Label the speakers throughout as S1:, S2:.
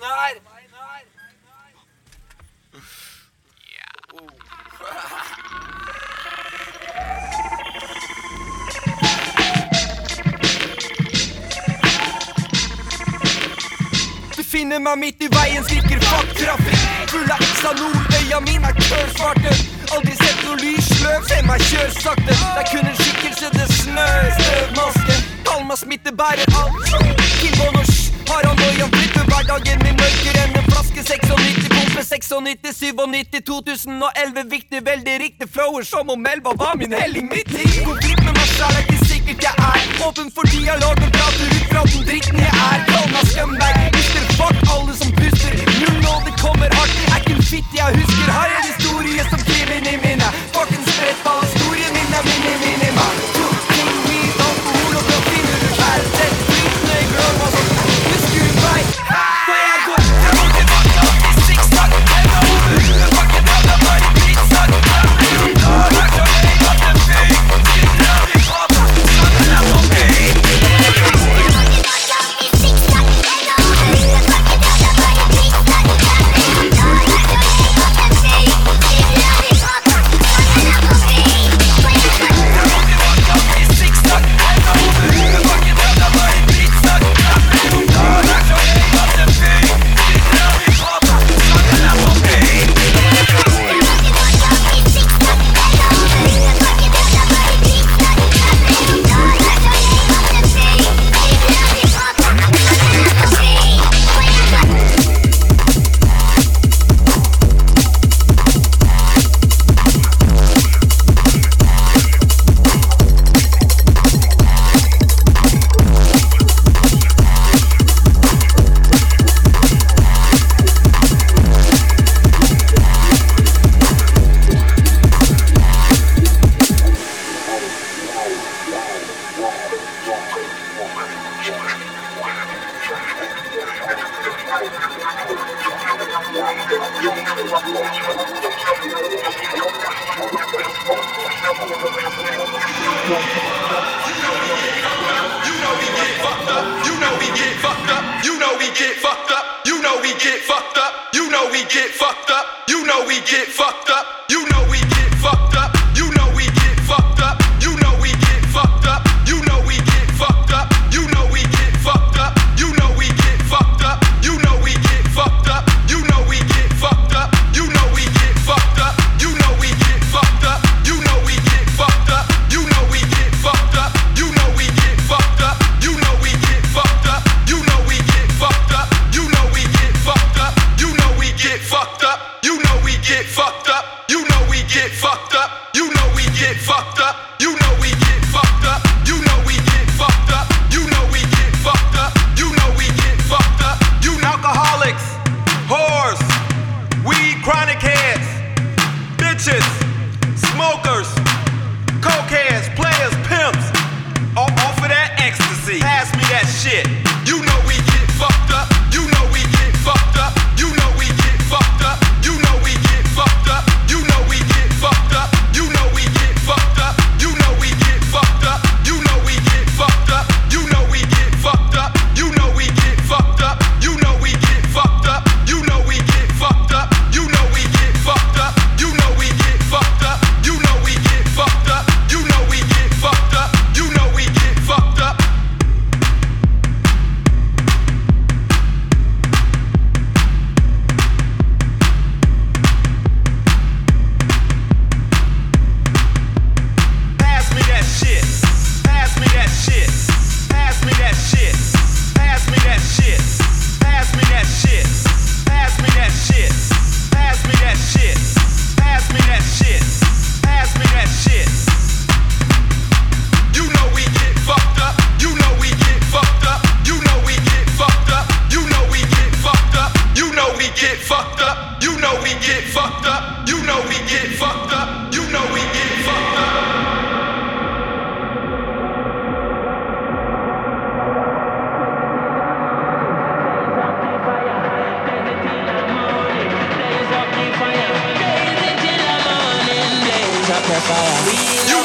S1: Du finner meg midt i veien, skriker fuck trafikk. Full av Xanol, øya mine er kølsvarte. Aldri sett noe lysløv, se meg kjør sakte. Det er kun en skikkelse, det snør. Støvmaske, Palma meg smittebærer, alt. Kimbo og har han noia, flytter hverdagen min mørkere enn en flaske 96. Pumpe 96, 97, 2011. Viktig, veldig riktig flower, som om elva var min helling midt i. Konflikt med meg sjæl er ikke sikkert jeg er. Åpen for dialog og prater ut fra den dritten jeg er. Kall Skønberg, mister fuck alle som puster. Null nå, det kommer hardt, er ikke en fitte jeg husker. Har en historie som kriven i minnet. fucked up. fire.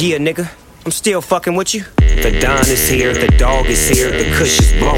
S2: Yeah, nigga, I'm still fucking with you. The Don is here, the dog is here, the kush is blowing.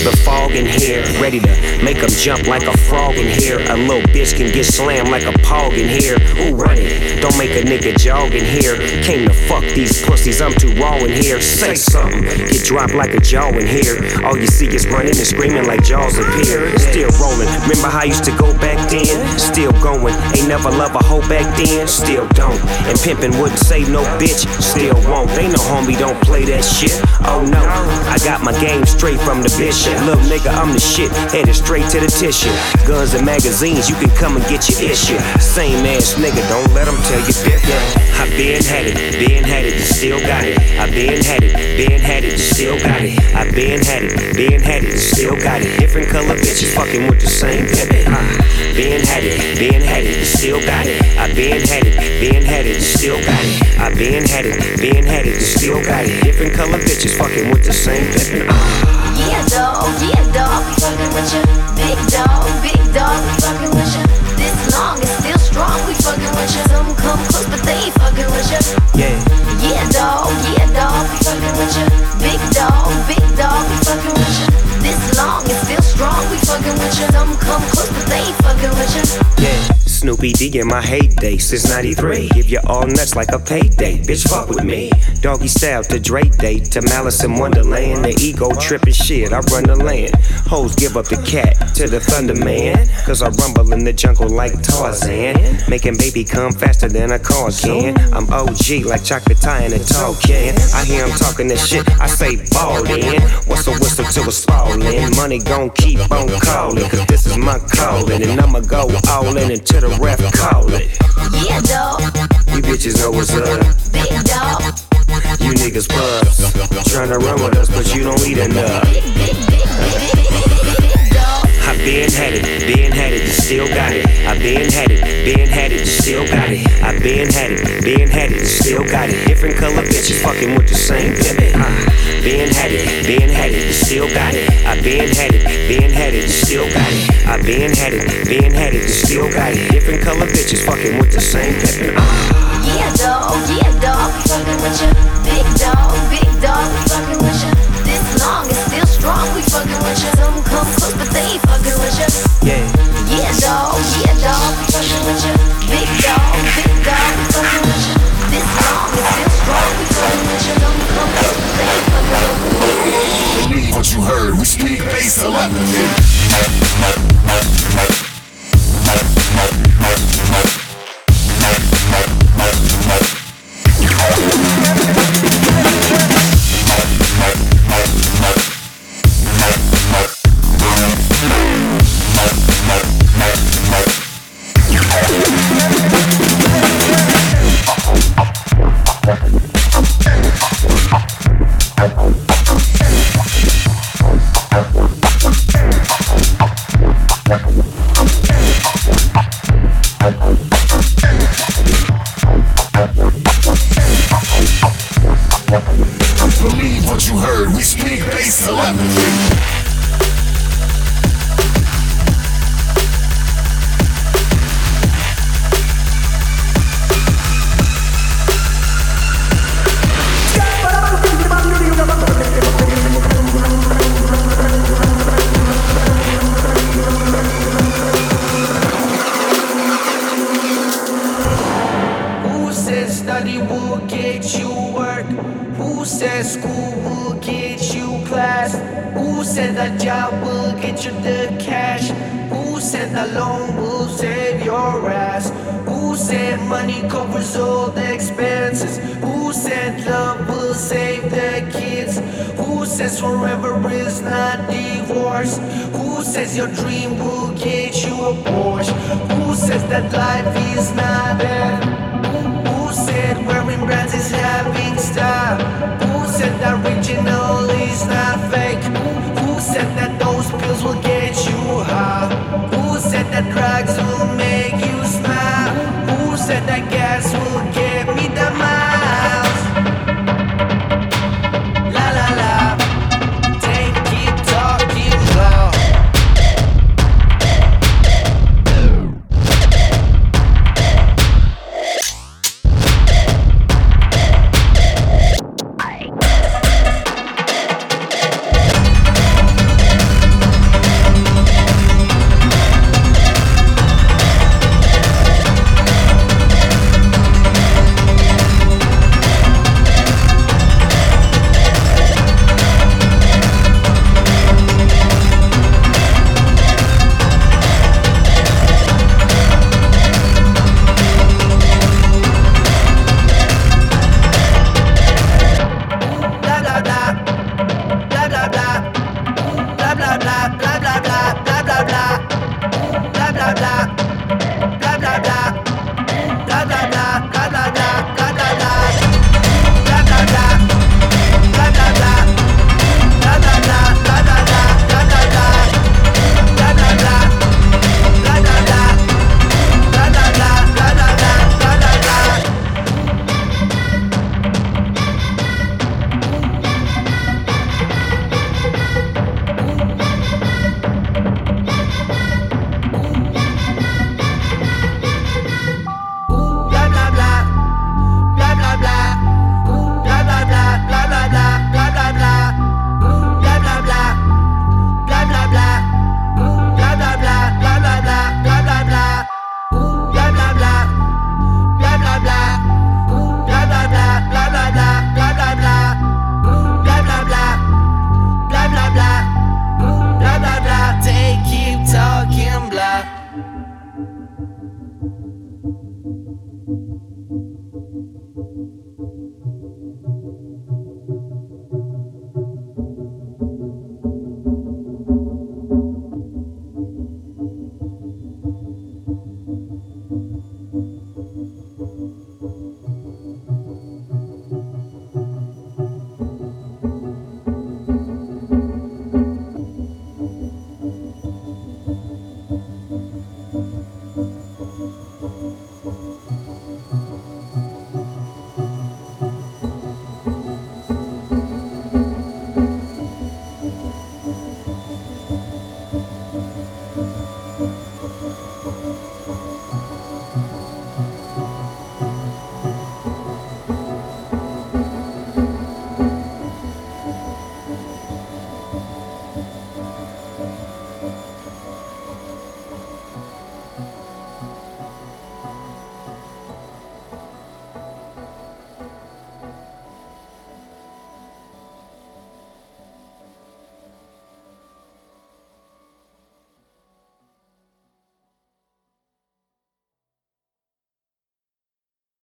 S2: The fog in here, ready to make them jump like a frog in here. A little bitch can get slammed like a pog in here. Ooh, run it, don't make a nigga jog in here. Came to fuck these pussies, I'm too raw in here. Say something, get dropped like a jaw in here. All you see is running and screaming like jaws appear. Still rolling, remember how I used to go back then? Still going, ain't never love a hoe back then. Still don't, and pimping wouldn't save no bitch. Still won't, they know homie don't play that shit. Oh no, I got my game straight from the bishop. Little nigga, I'm the shit, headed straight to the tissue. Guns and magazines, you can come and get your issue. Same ass nigga, don't let them tell you different. I been had it, been had it, still got it. I been had it, been had it, still got it. I been had it, been had it, still got it. Different color bitches fucking with the same been had it, been had it, still got it. I been had it, been had it, still got it. I been had it, been had it, still got it. Different color bitches fucking with the same pivot. Uh.
S3: Yeah, dog, yeah, dog, we fucking with ya. Big dog, big dog, we fucking with ya. This long and still strong, we fucking with ya. Some come close, but they ain't fucking with ya.
S2: Yeah.
S3: Yeah, dog, yeah, dog,
S2: Snoopy D in my heyday since 93. Give you all nuts like a payday. Bitch, fuck with me. Doggy style to Drake Day to Malice in Wonderland. The ego tripping shit, I run the land. Hoes give up the cat to the Thunder Man. Cause I rumble in the jungle like Tarzan. Making baby come faster than a car can. I'm OG like chocolate Thai in a tall can. I hear him talking this shit, I say ball in. What's a whistle to a spallin'? Money gon' keep on calling. Cause this is my calling. And I'ma go all in until the ref call it.
S3: Yeah, dog.
S2: You bitches know what's up.
S3: Big dog.
S2: You niggas pups. to run with us, but you don't eat enough.
S3: Big, big, big, big, big, big dog.
S2: I been had it, been had it, you still got it. I been had it, been had it, you still got it. I been had it, been had it, you still got it. Different color bitches fucking with the same pivot. Uh, been had it, been had it, you still got it. I been had it, been had it, you still got it. I been had it, been had it, you still got it. Different color bitches fucking with the same pivot. Uh,
S3: Yeah, dog, yeah, dog, we fucking with ya. Big dog, big dog, we fucking with ya. This long and still strong, we fucking with ya. Some come close, but they ain't fucking with ya.
S2: yeah.
S3: Yeah,
S4: bass Believe what you heard. We speak bass telepathy.
S5: Says study will get you work? Who says school will get you class? Who said that job will get you the cash? Who said that loan will save your ass? Who said money covers all the expenses? Who said love will save the kids? Who says forever is not divorce? Who says your dream will get you a Porsche? Who says that life is not bad? Original is not fake? Who said that those pills will get you high? Who said that drugs will make you smile? Who said that gas will get